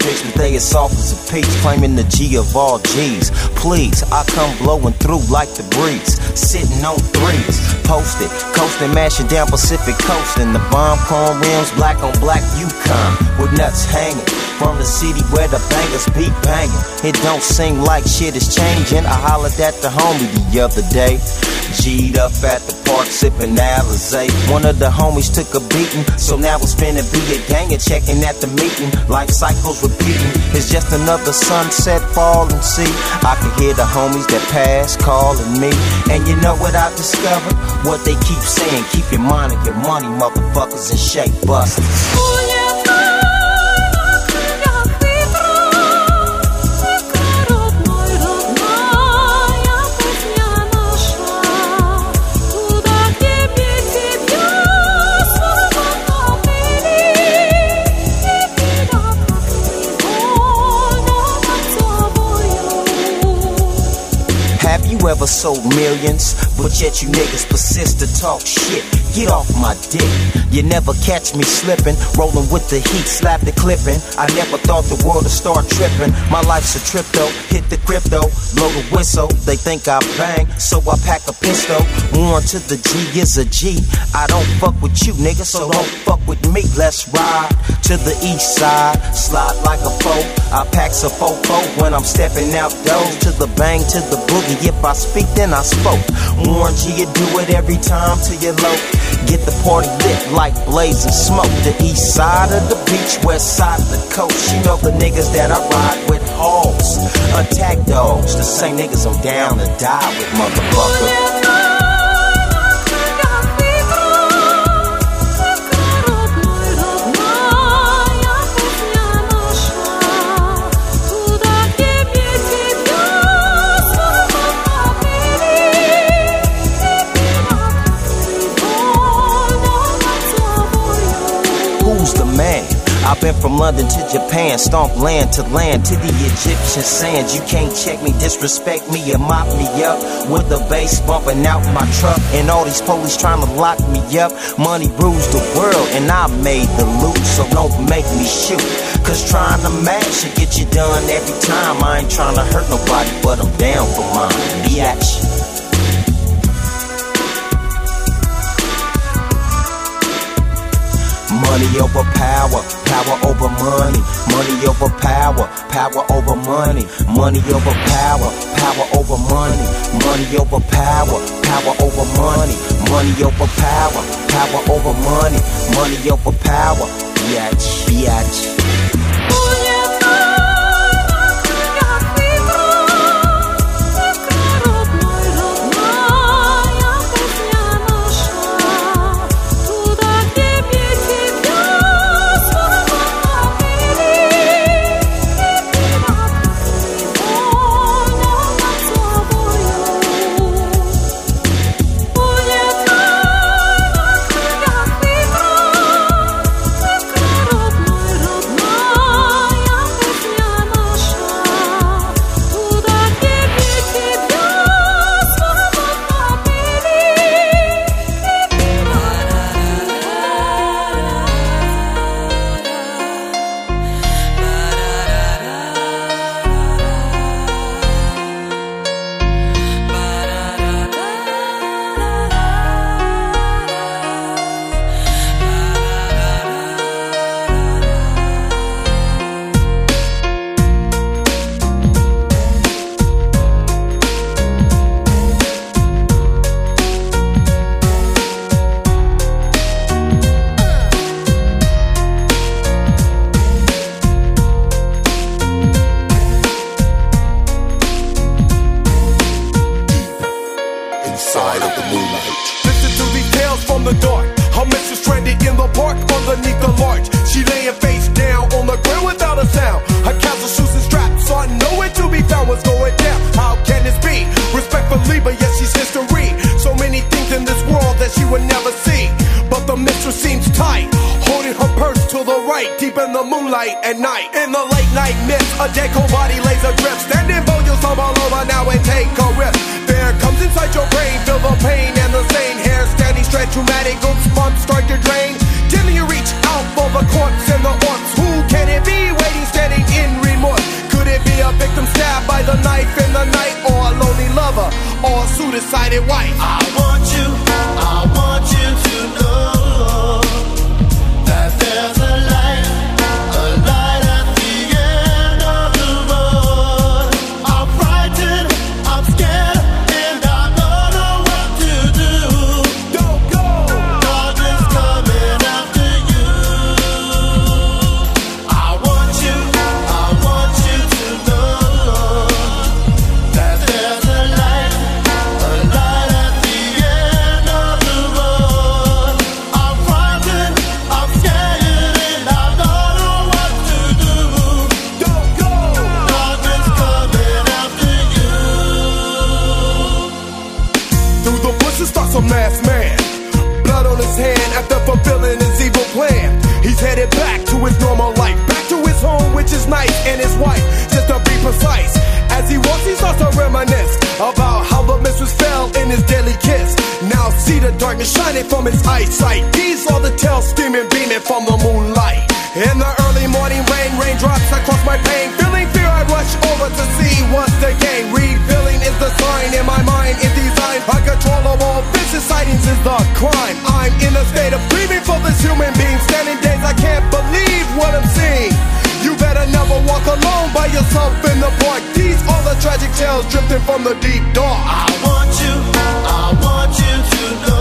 as but they as soft as a peach. Claiming the G of all G's. Please, I come blowing through like the breeze. Sitting on threes, posted, coasting, mashing down Pacific coast. And the bomb rims, black on black Yukon, with nuts hanging. From the city where the bangers be banging. It don't seem like shit is changing. I hollered at the homie the other day. G'd up at the park sipping Alizé. One of the homies took a beating, so now it's finna be a gang and checking at the meeting. Life cycles repeating. It's just another sunset fall and see. I can hear the homies that pass calling me. And you know what I discovered? What they keep saying, keep your mind and your money, motherfuckers, and shake busters. Ever sold millions, but yet you niggas persist to talk shit. Get off my dick. You never catch me slipping, rolling with the heat, slap the clipping. I never thought the world would start tripping. My life's a trip though, hit the crypto, blow the whistle. They think I bang, so I pack a pistol. One to the G is a G. I don't fuck with you, nigga, so don't fuck with me. Let's ride to the east side, slide like a foe. I pack a fofo when I'm stepping out doors to the bang, to the boogie. If I speak, then I spoke. Warn G, you do it every time till you're low. Get the party lit like blazing smoke. The east side of the beach, west side of the coast. You know the niggas that I ride with hogs. Attack dogs, the same niggas I'm down to die with, motherfucker. I've been from London to Japan, stomp land to land to the Egyptian sands. You can't check me, disrespect me, or mop me up with the bass bumping out my truck. And all these police trying to lock me up. Money rules the world, and I made the loot, so don't make me shoot. Cause trying to match should get you done every time. I ain't trying to hurt nobody, but I'm down for mine. Reaction. Money over power, power over money. Money over power, power over money. Money over power, power over money. Money over power, power over money. Money over power, power over money. Money over power. Deep in the moonlight at night. In the late night mist, a dead cold body lays a adrift. Standing bold, you'll stumble over now and take a risk. Fear comes inside your brain, feel the pain and the same hair standing straight, traumatic goosebumps start your drain. Till you reach out for the corpse and the orcs. Who can it be waiting, standing in remorse? Could it be a victim stabbed by the knife in the night, or a lonely lover, or a suicided wife? I want you, I want you to know He starts to reminisce about how the mistress fell in his deadly kiss. Now see the darkness shining from his eyesight. These are the tales steaming, beaming from the moonlight. In the early morning rain, raindrops across my pain. Feeling fear, I rush over to see once again. Revealing is the sign in my mind, is designed. Uncontrollable vicious sightings is the crime. I'm in a state of grieving for this human being. Standing days, I can't believe what I'm seeing. You better never walk alone by yourself in the park. These tragic tales drifting from the deep dark. I want you, I want you to know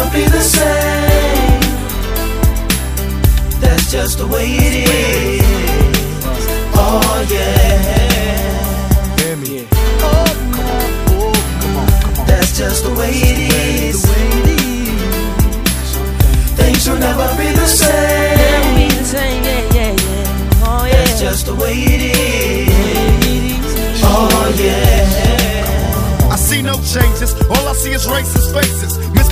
Things will never be the same. That's just the way it is. Oh yeah. Hear me. Oh, come on, oh, come on, come on. That's just the way it is. Things will never be the same. That's just the way it is. Oh yeah. I see no changes. All I see is racist faces.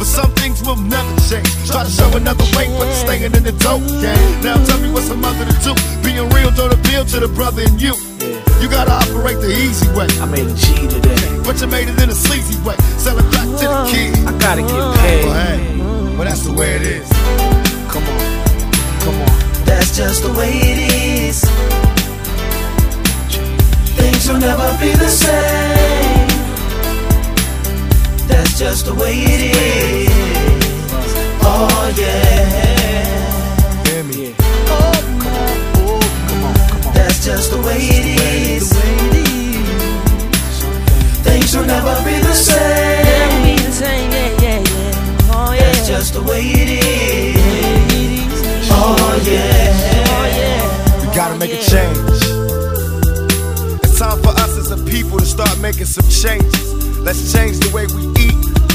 But some things will never change. Try to show another way, but staying in the dope game. Now tell me what's a mother to do. Being real don't appeal to the brother in you. You gotta operate the easy way. I made a G today. But you made it in a sleazy way. Selling crack to the uh, kids. I gotta get Well, paid. hey, well, that's the way it is. Come on, come on. That's just the way it is. Things will never be the same. That's just the way it is. Oh yeah. Hear me. That's just the way it is. Things will never be the same. That's just the way it is. Oh yeah. We gotta make a change. It's time for us as a people to start making some changes. Let's change the way we eat.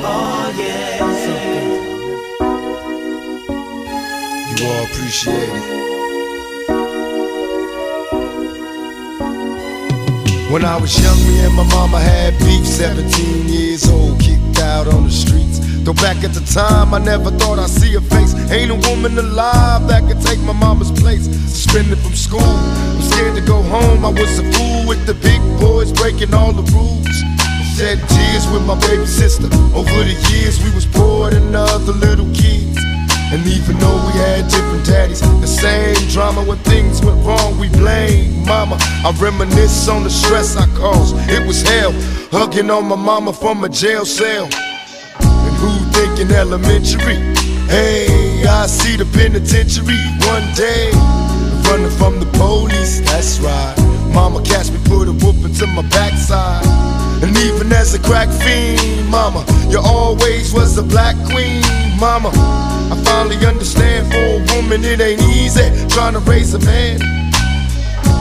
Oh yeah. You all appreciate it. When I was young, me and my mama had beef. 17 years old, kicked out on the streets. Though back at the time, I never thought I'd see her face. Ain't a woman alive that could take my mama's place. Suspended from school, I'm scared to go home. I was a fool with the big boys breaking all the rules. Shed tears with my baby sister. Over the years, we was poor than other little kids. And even though we had different daddies, the same drama when things went wrong, we blame mama. I reminisce on the stress I caused. It was hell, hugging on my mama from a jail cell. And who thinking elementary? Hey, I see the penitentiary one day. Running from the police, that's right. Mama catch me, put a whooping to my backside. And even as a crack fiend, mama, you always was a black queen, mama. I finally understand for a woman it ain't easy trying to raise a man.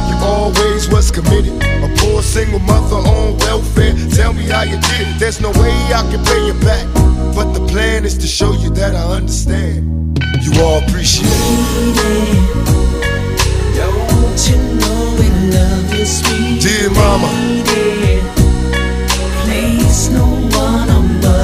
You always was committed, a poor single mother on welfare. Tell me how you did it. There's no way I can pay you back, but the plan is to show you that I understand. You all appreciate it. Don't you know we love you, sweet Dear mama,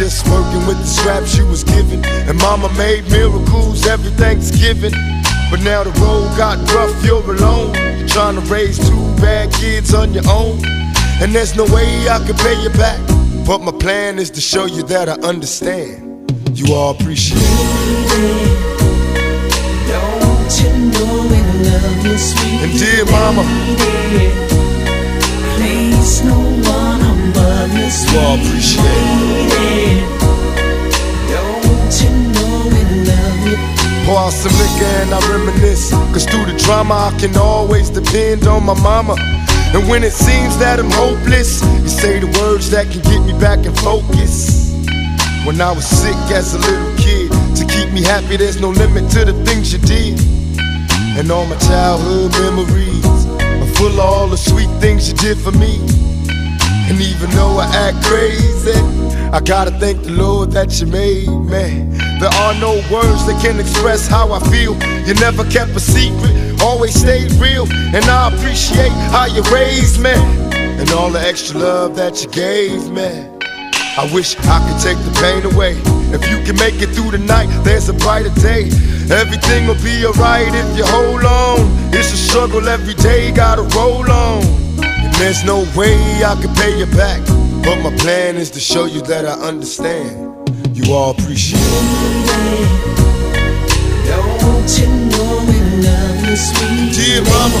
Just working with the scraps you was given. And mama made miracles every Thanksgiving. But now the road got rough, you're alone. Trying to raise two bad kids on your own. And there's no way I can pay you back. But my plan is to show you that I understand. You all appreciate it. You know we love you, sweet And dear mama, Place no one you, all appreciate it. Pour out some liquor and I reminisce. Cause through the drama, I can always depend on my mama. And when it seems that I'm hopeless, you say the words that can get me back in focus. When I was sick as a little kid, to keep me happy, there's no limit to the things you did. And all my childhood memories are full of all the sweet things you did for me. And even though I act crazy, I gotta thank the Lord that you made me. There are no words that can express how I feel. You never kept a secret, always stayed real. And I appreciate how you raised me. And all the extra love that you gave me. I wish I could take the pain away. If you can make it through the night, there's a brighter day. Everything will be alright if you hold on. It's a struggle every day, gotta roll on. There's no way I can pay you back. But my plan is to show you that I understand. You all appreciate it. Don't you know we love you, sweet Dear mama,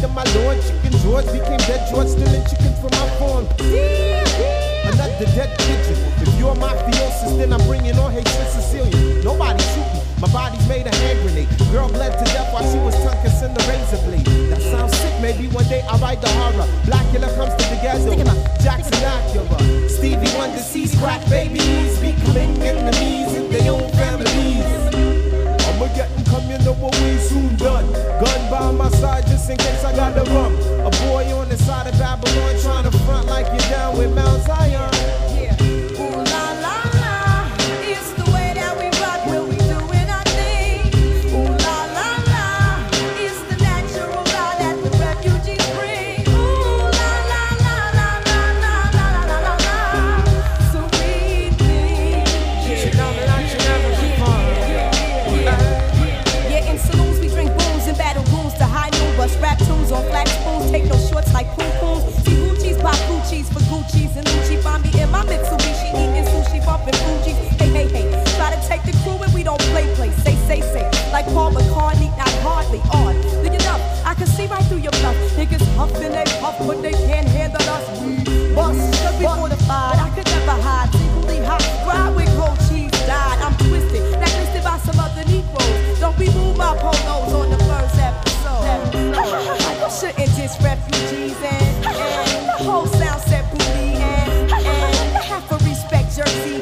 The out of my lord. Chicken George became dead George, stealing chicken from my farm. Another dead pigeon. If you're mafiosis, then I'm bringing on hatred Sicilian. Nobody shoot me. My body's made a hand grenade. Girl bled to death while she was tongue kissing the razor blade. That sounds sick. Maybe one day I'll write the horror. Blackula comes to the ghetto. Jackson Acura. Stevie Wonder sees crack babies becoming enemies in their own families. I'ma get you know what we soon done. By my side just in case I got the run. A boy on the side of Babylon trying to front like you're down with Mount Zion.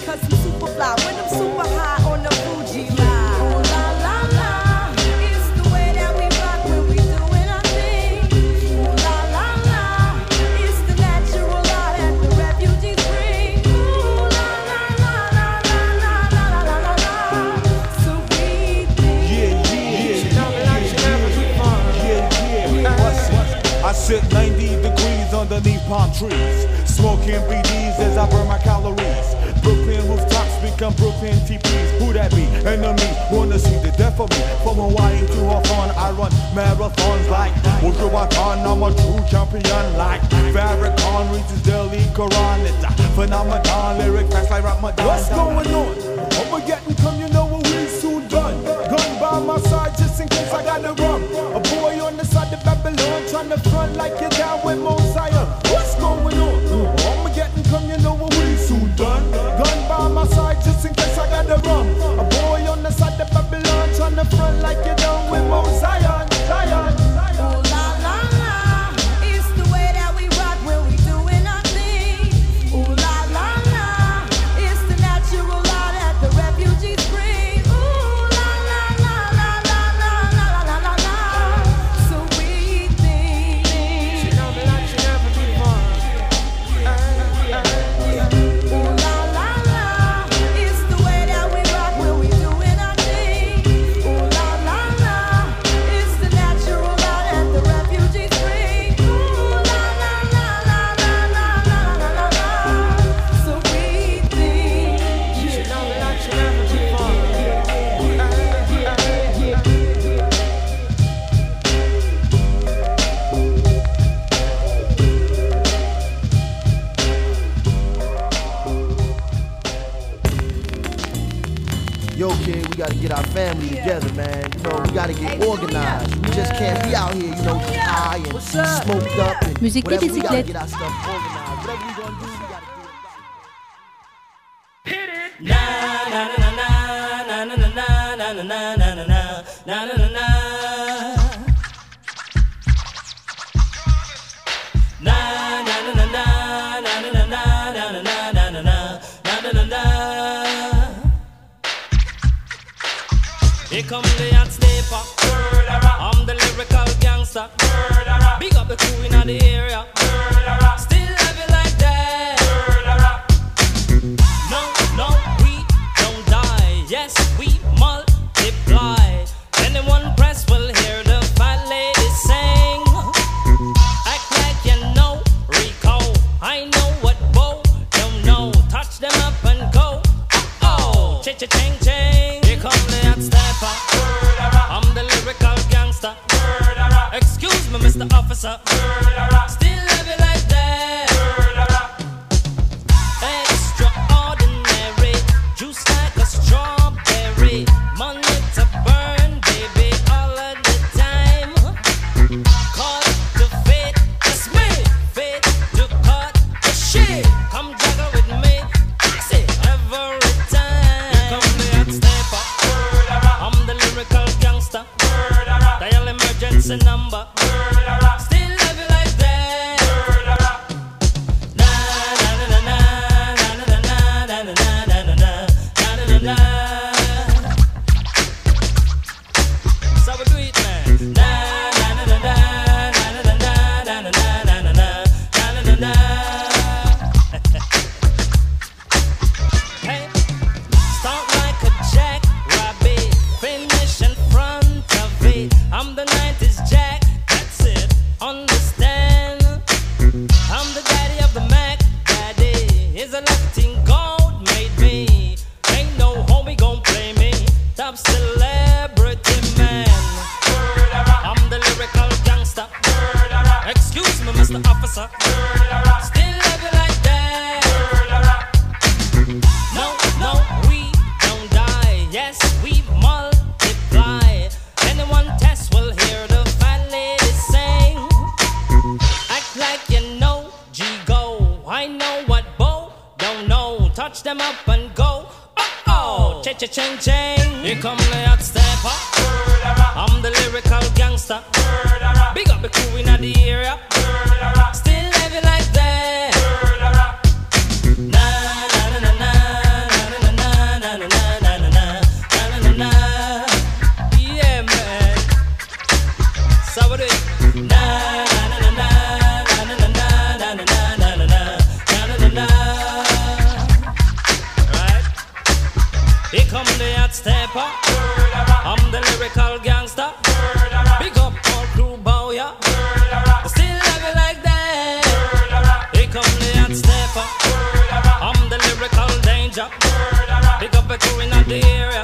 Cause I'm super fly when I'm super high on the Fuji line. Ooh la la la, it's the way that we rock when we doing our thing. Ooh la la la, it's the natural that the refugees bring. Ooh la la la la la la la la la la, sweet thing. Yeah, yeah, yeah, yeah, What's it? I sit 90 degrees underneath palm trees, smoking BDs as I burn my become Brooklyn TPs. Who that be? Enemy wanna see the death of me. From Hawaii to Hawthorne, I run marathons like Wujuwatan. I'm a true champion like Farrakhan reads his daily Quran. It's a phenomenon, lyric facts like Ramadan. What's going on? I'ma get and come, you know what we soon done. Gun by my side just in case I gotta run. A boy on the side of Babylon trying to front like you're down with Mosiah. together, man. You know, we gotta get organized. We just can't be out here, you know, high and smoked up. And Big up the crew in the area. job. Murderer. Big up a crew in the area.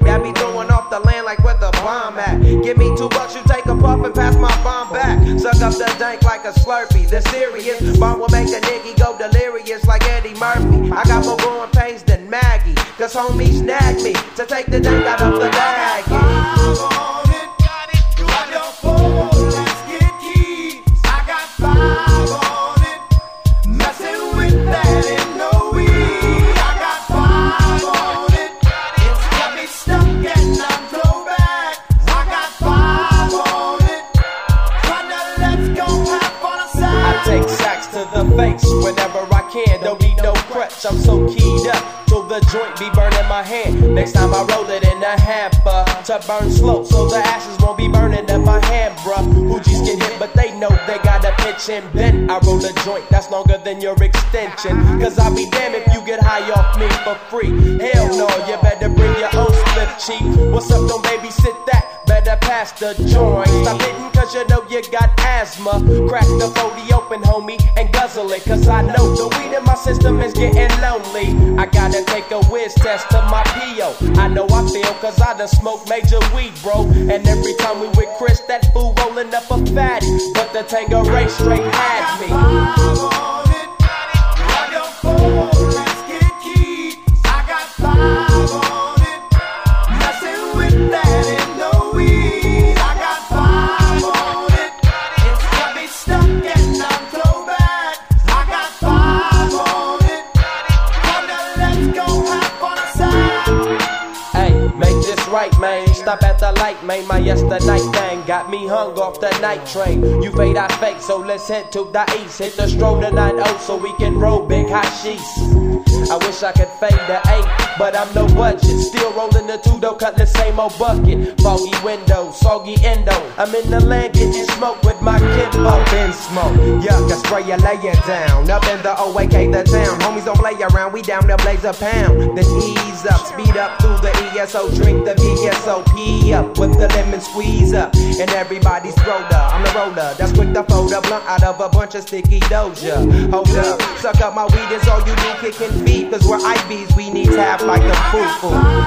That be throwing off the land like where the bomb at. Give me two bucks, you take a puff and pass my bomb back. Suck up the dank like a slurpee. The serious bomb will make a nigga go delirious like Eddie Murphy. I got more growing pains than Maggie. Cause homies snag me to take the dank out of the bag. To burn slow, so the ashes won't be burning in my hand, bruh. Hoogies get hit, but they know they gotta pitch and bend. I roll a joint that's longer than your extension. Cause I'll be damned if you get high off me for free. Hell no, you better bring your own slip, chief. What's up, don't babysit that? Better pass the joint. Stop hitting cause you know you got asthma. Crack the 40 open, homie, and guzzle it. Cause I know the weed in my system is getting lonely. I gotta take a whiz test to my PO. I know Feel cause I done smoked major weed, bro. And every time we with Chris, that fool rolling up a fatty. But the Tanqueray straight had me. Stop at the light, man. My yesterday thing got me hung off the night train. You fade, I fake, so let's head to the east. Hit the stroll to 9 so we can roll big hot sheets. I wish I could fade the 8, but I'm no budget. Still rolling the two, though, cut the same old bucket. Foggy window, soggy endo. I'm in the land getting smoke with my Kimbo. Been smoke, yuck, I spray you, lay down. Up in the OAK, the town. Homies don't play around, we down there blaze a pound. Then ease up, speed up through the ESO, drink the VSOP up with the lemon squeeze up. And everybody's roller, I'm the roller. That's quick to fold a blunt out of a bunch of sticky doja. Hold up, suck up my weed, is all you do, kicking feet. Cause we're IBs, we need tap like the foo foo.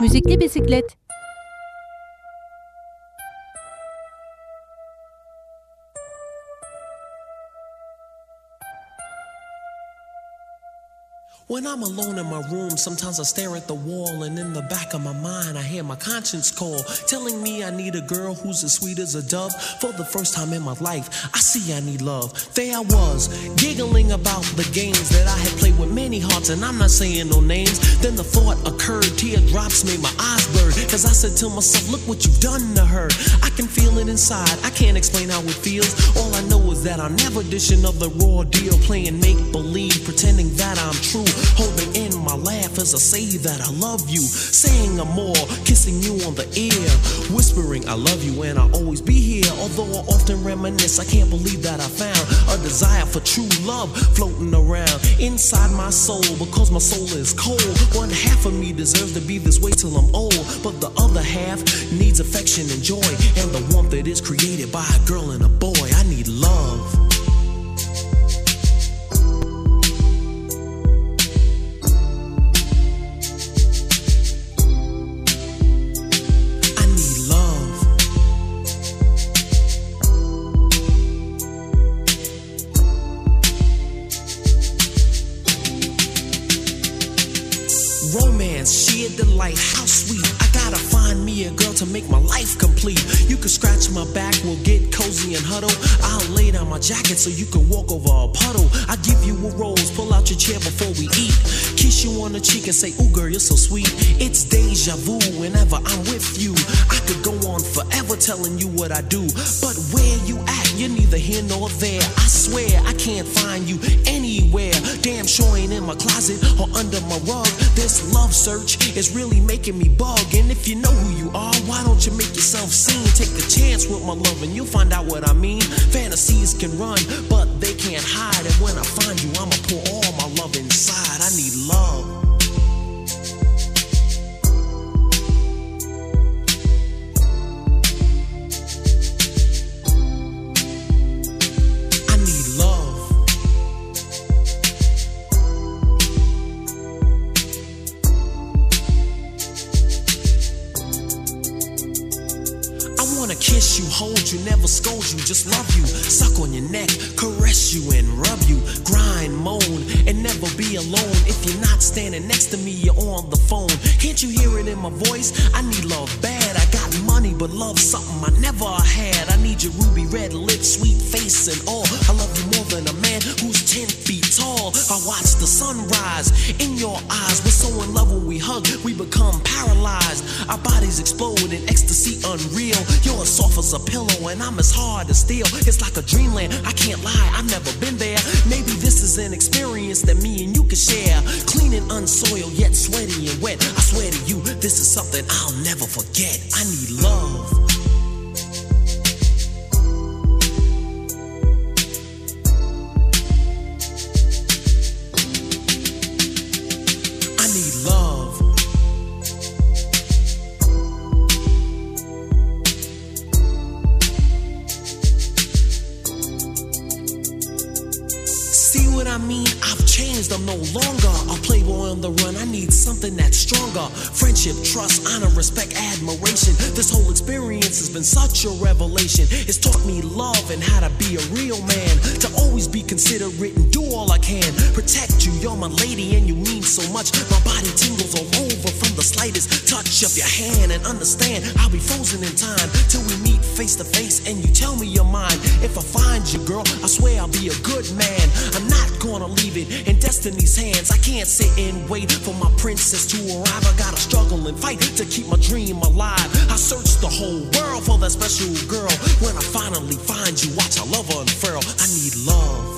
Müzikli bisiklet. When I'm alone in my room, sometimes I stare at the wall, and in the back of my mind, I hear my conscience call, telling me I need a girl who's as sweet as a dove. For the first time in my life, I see I need love. There I was, giggling about the games that I had played with many hearts, and I'm not saying no names. Then the thought occurred, teardrops made my eyes burn, cause I said to myself, Look what you've done to her. I can feel it inside, I can't explain how it feels. All I know is that I'm never dishing of the raw deal, playing make believe, pretending that I'm true. Holding in my laugh as I say that I love you. Saying I'm more, kissing you on the ear. Whispering I love you and I'll always be here. Although I often reminisce, I can't believe that I found a desire for true love floating around inside my soul. Because my soul is cold. One half of me deserves to be this way till I'm old. But the other half needs affection and joy. And the warmth that is created by a girl and a boy. I need love. Huddle. I'll lay down my jacket so you can walk over a puddle. I give you a rose, pull out your chair before we eat. Kiss you on the cheek and say, Ooh, girl, you're so sweet. It's deja vu whenever I'm with you. I could go on forever telling you what I do, but where you at, you're neither here nor there. I swear I can't find you anywhere. Damn sure ain't in my closet or under my rug. This love search is really making me bug. And if you know who you are, why don't you make yourself seen? Take a chance with my love and you'll find out what I mean. Fantasies can run, Neck, caress you and rub you. Grind, moan, and never be alone. If you're not standing next to me, you're on the phone. Can't you hear it in my voice? I need love bad. I got money, but love something I never had. I need your ruby red lips, sweet face, and all. I love you more than a man who's 10 feet tall. I watch the sunrise in your eyes. We're so in love when we hug, we become paralyzed. Our bodies explode in ecstasy unreal. You're as soft as a pillow, and I'm as hard as steel. It's like a dreamland. I can't lie, I've never been there. Maybe this is an experience that me and you can share. Clean and unsoiled, yet sweaty and wet. I swear to you, this is something I'll never forget. I need love. Stronger. Friendship, trust, honor, respect, admiration. This whole experience has been such a revelation. It's taught me love and how to be a real man. To always be considerate and do all I can. Protect you, you're my lady and you mean so much. My body tingles all over from the slightest touch of your hand. And understand, I'll be frozen in time till we meet face to face and you tell me your mind. If I find you, girl, I swear I'll be a good man. I'm not gonna leave it in destiny's hands. I can't sit and wait for my princess to arrive. I gotta struggle and fight to keep my dream alive. I search the whole world for that special girl. When I finally find you, watch our love unfurl. I need love.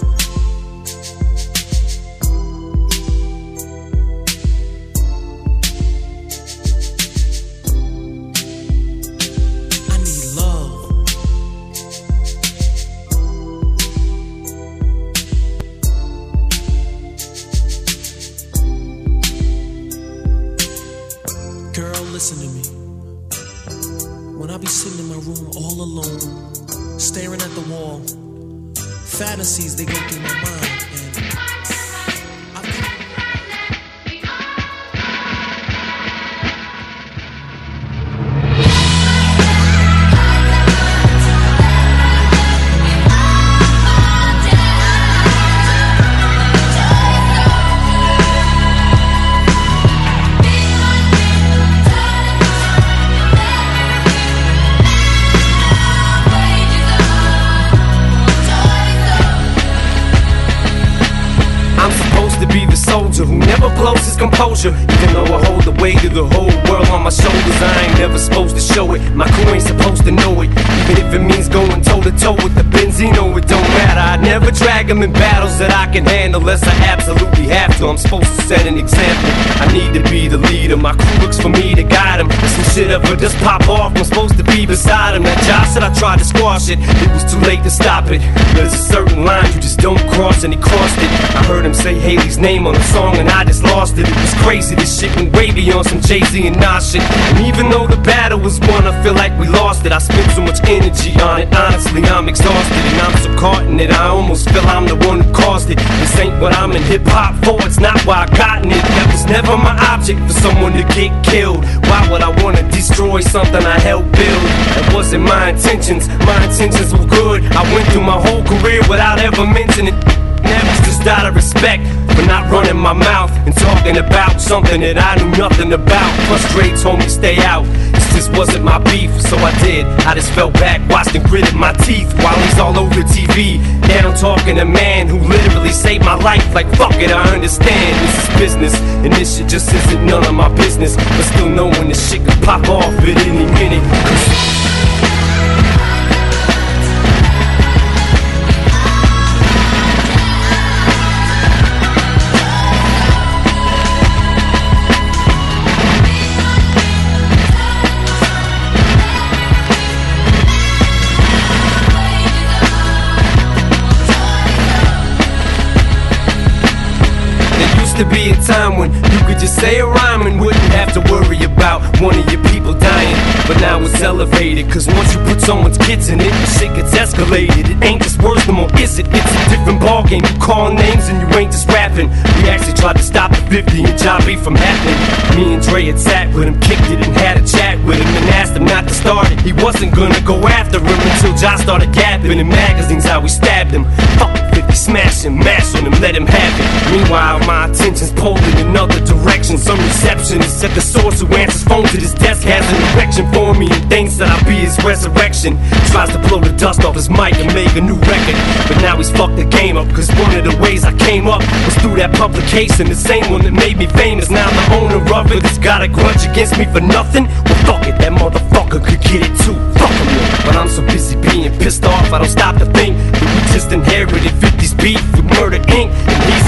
Name on the song, and I just lost it. It was crazy. This shit went way beyond some Jay Z and Nas shit. And even though the battle was won, I feel like we lost it. I spent so much energy on it. Honestly, I'm exhausted, and I'm so caught in it. I almost feel I'm the one who caused it. This ain't what I'm in hip hop for. It's not why I gotten it. That was never my object for someone to get killed. Why would I wanna destroy something I helped build? That wasn't my intentions. My intentions were good. I went through my whole career without ever mentioning. Never just out of respect for not running my mouth and talking about something that I knew nothing about. Told me stay out. This just wasn't my beef, so I did. I just fell back, watched and gritted my teeth while he's all over TV. Now I'm talking to a man who literally saved my life. Like, fuck it, I understand. This is business, and this shit just isn't none of my business. But still knowing this shit could pop off at any minute. To be a time when you could just say a rhyme and wouldn't have to worry about one of your people dying. But now it's elevated, cause once you put someone's kids in it, shit gets escalated. It ain't just words no more, is it? It's a different ballgame. You call names and you ain't just rapping. We actually tried to stop the 50 and B from happening. Me and Dre had sat with him, kicked it and had a chat with him and asked him not to start it. He wasn't gonna go after him until Josh started gapping in magazines how we stabbed him. Fuck 50, smash him, mash on him, let him have it. Meanwhile, my attention's pulled in another direction. Some receptionist at the source who answers phones at his desk has an erection for me and thinks that I'll be his resurrection. Tries to blow the dust off his mic and make a new record. But now he's fucked the game up, cause one of the ways I came up was through that publication. The same one that made me famous. Now the owner of it. He's got a grudge against me for nothing. Well, fuck it, that motherfucker could get it too. Fuck him. But I'm so busy being pissed off, I don't stop to think that we just inherited 50's beef with Murder Inc.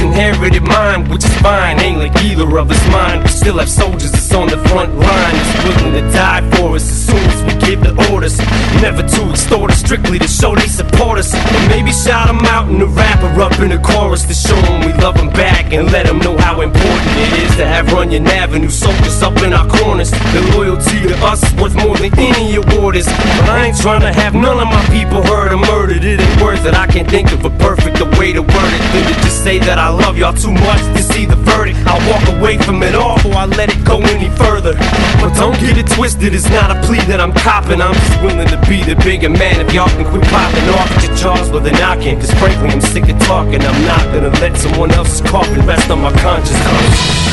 Inherited mine, which is fine. Ain't like either of us mine. We still have soldiers that's on the front line, that's willing to die for us as soon as we give the orders. Never to extort us, strictly to show they support us. And maybe shout them out in the rapper up in the chorus to show them we love them back and let them know how important it is to have Runyon Avenue soldiers up in our corners. Their loyalty to us is worth more than any award is. But I ain't trying to have none of my people hurt or murdered. It ain't worth it. I can't think of a perfect way to word it than to just say that I love y'all too much to see the verdict. I'll walk away from it all before I let it go any further. But don't get it twisted, it's not a plea that I'm copping. I'm just willing to be the bigger man if y'all can quit popping off at your jaws with a knocking. Cause frankly, I'm sick of talking. I'm not gonna let someone else's coffin rest on my conscience.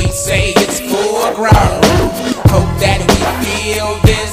We say it's full grown. Hope that we feel this,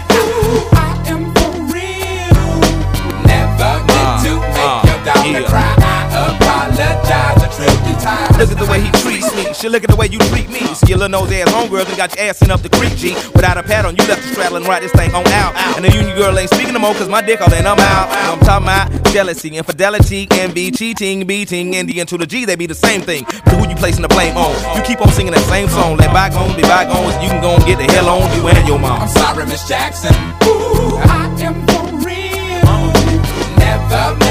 Cry. I apologize a trillion times. Look at the way he treats me. She look at the way you treat me. See your little nose ass homegirl and got your ass sent up the creek, G. Without a pad on, you left the straddle and ride this thing on out. And the union girl ain't speaking no more, cause my dick all in, I'm out. I'm talking about jealousy, infidelity, envy, cheating, beating, and the to the G, they be the same thing. But who you placing the blame on? You keep on singing that same song. Let bygones be bygones, you can go and get the hell on you and your mom. I'm sorry, Miss Jackson. Ooh, I am for real. Never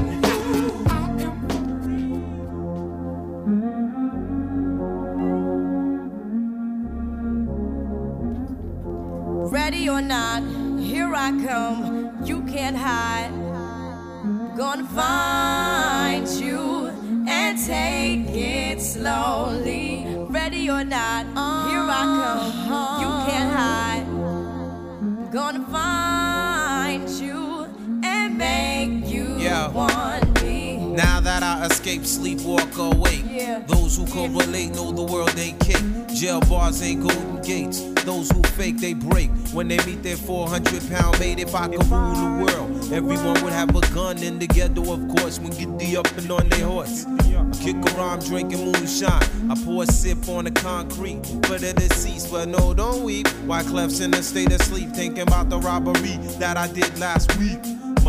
Ready or not, here I come. You can't hide. Gonna find you and take it slowly. Ready or not, here I come. You can't hide. Gonna find I escape, sleep, walk awake. Yeah. Those who correlate know the world ain't cake. Jail bars ain't golden gates. Those who fake, they break. When they meet their 400 pound mate, if I could rule the world, everyone would have a gun in the ghetto, of course, when get the up and on their horse. Kick around drinking moonshine. I pour a sip on the concrete for the deceased, but no, don't weep. Why Clef's in a state of sleep, thinking about the robbery that I did last week.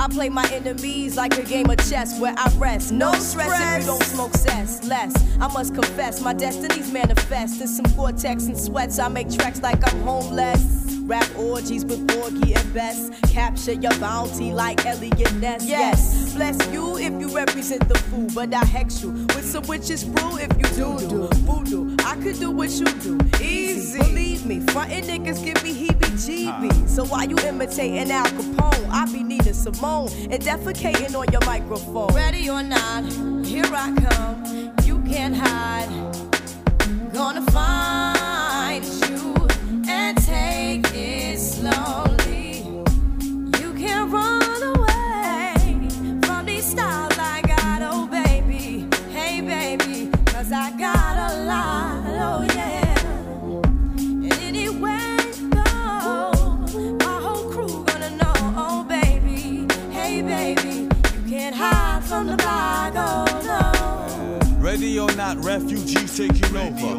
I play my enemies like a game of chess where I rest. No stress if you don't smoke cess. Less, I must confess, my destinies manifest. In some Gore-Tex and sweats, I make tracks like I'm homeless. Rap orgies with Porgy and Bess. Capture your bounty like Eliot Ness. Yes, bless you if you represent the fool, but I hex you with some witches brew if you do do voodoo. I could do what you do, easy. Believe me, frontin' niggas give me heebie-jeebies. So while you imitating Al Capone, I be Nina Simone and defecating on your microphone. Ready or not, here I come. You can't hide.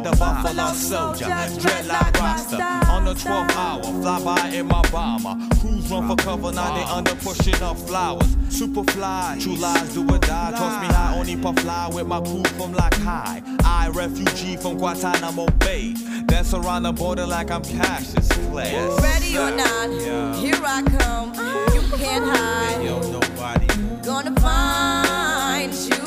The Buffalo Soldier, dreadlock roster. On the 12th hour, fly by in my bomber. Crews run for cover, now they under pushing up flowers. Super fly, true lies do or die. Toss me high, only puff fly with my crew from like High. I, refugee from Guantanamo Bay. Dance around the border like I'm Cassius Clay. Ready or not, here I come. You can't hide. Yo. Gonna find you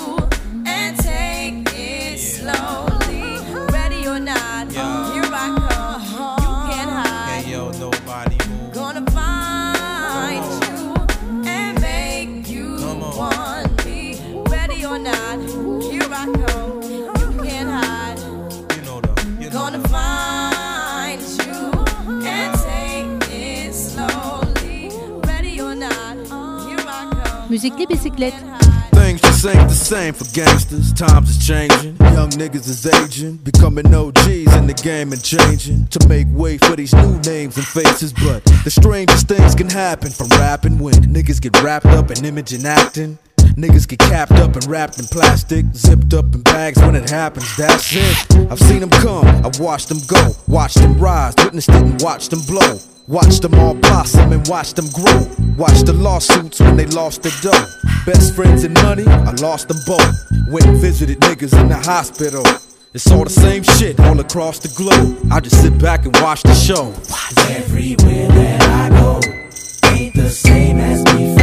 Things just ain't the same for gangsters. Times is changing. Young niggas is aging. Becoming OGs in the game and changing. To make way for these new names and faces. But the strangest things can happen from rapping when niggas get wrapped up in image and acting. Niggas get capped up and wrapped in plastic, zipped up in bags when it happens, that's it. I've seen them come, I've watched them go, watched them rise, witnessed it and watched them blow. Watched them all blossom and watch them grow. Watch the lawsuits when they lost their dough. Best friends and money, I lost them both. Went and visited niggas in the hospital. It's all the same shit all across the globe. I just sit back and watch the show. Everywhere that I go ain't the same as before.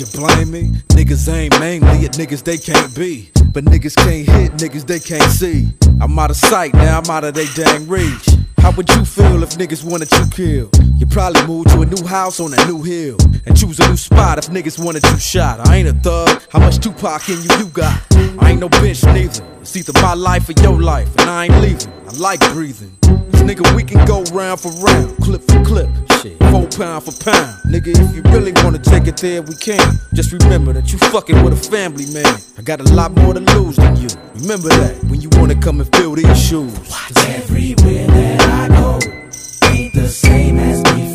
You blame me? Niggas ain't mainly at niggas they can't be. But niggas can't hit niggas they can't see. I'm out of sight, now I'm out of they dang reach. How would you feel if niggas wanted you killed? You probably move to a new house on a new hill and choose a new spot if niggas wanted you shot. I ain't a thug. How much Tupac in you you got? I ain't no bitch neither. It's either my life or your life, and I ain't leaving. I like breathing. Nigga, we can go round for round, clip for clip, shit, four pound for pound. Nigga, if you really wanna take it there, we can. Just remember that you fucking with a family man. I got a lot more to lose than you. Remember that when you wanna come and fill these shoes. Everywhere that I go ain't the same as before.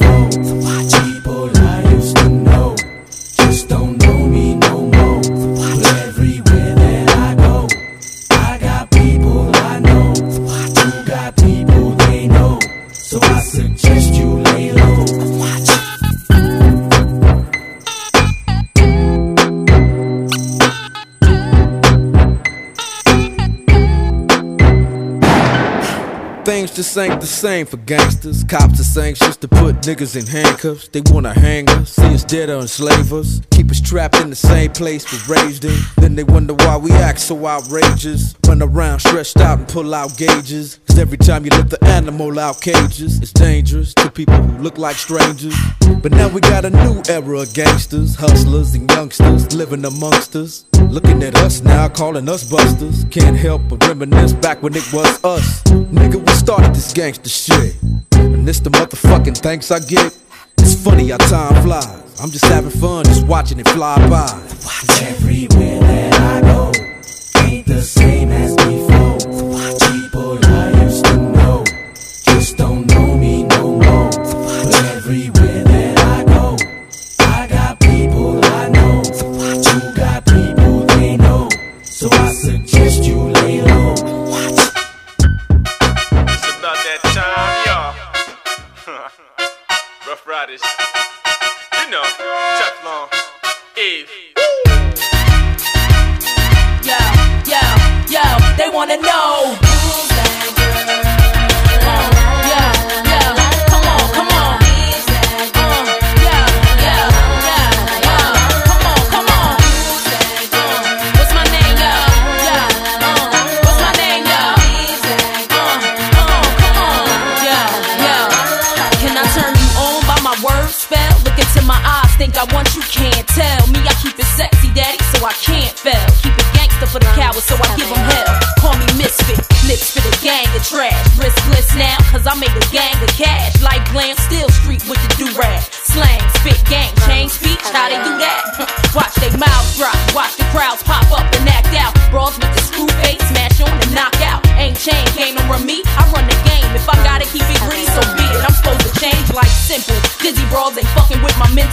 Just ain't the same for gangsters. Cops just anxious to put niggas in handcuffs. They wanna hang us, see us dead or enslave us. Keep us trapped in the same place we're raised in. Then they wonder why we act so outrageous. Run around stretched out and pull out gauges. Every time you let the animal out cages, it's dangerous to people who look like strangers. But now we got a new era of gangsters, hustlers, and youngsters living amongst us. Looking at us now, calling us busters. Can't help but reminisce back when it was us. Nigga, we started this gangster shit. And this the motherfucking thanks I get. It's funny how time flies. I'm just having fun, just watching it fly by. Everywhere that I go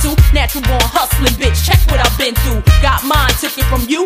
mental. Natural born hustling, bitch. Check what I've been through. Got mine, took it from you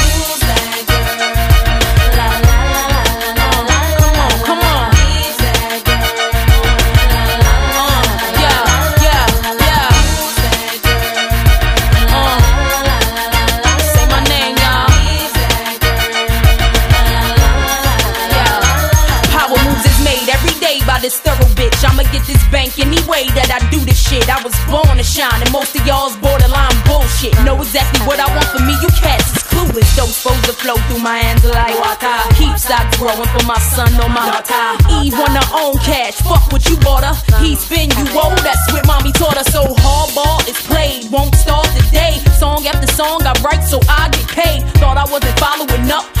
Way that I do this shit. I was born to shine, and most of y'all's borderline bullshit. Know exactly what I want for me, you cats is clueless. Those supposed to flow through my hands like water. Keep stocks growing for my son on my daughter. Eve want her own cash, fuck what you bought her. He spin you old, that's what mommy taught her. So hardball is played, won't start today. Song after song I write so I get paid. Thought I wasn't following up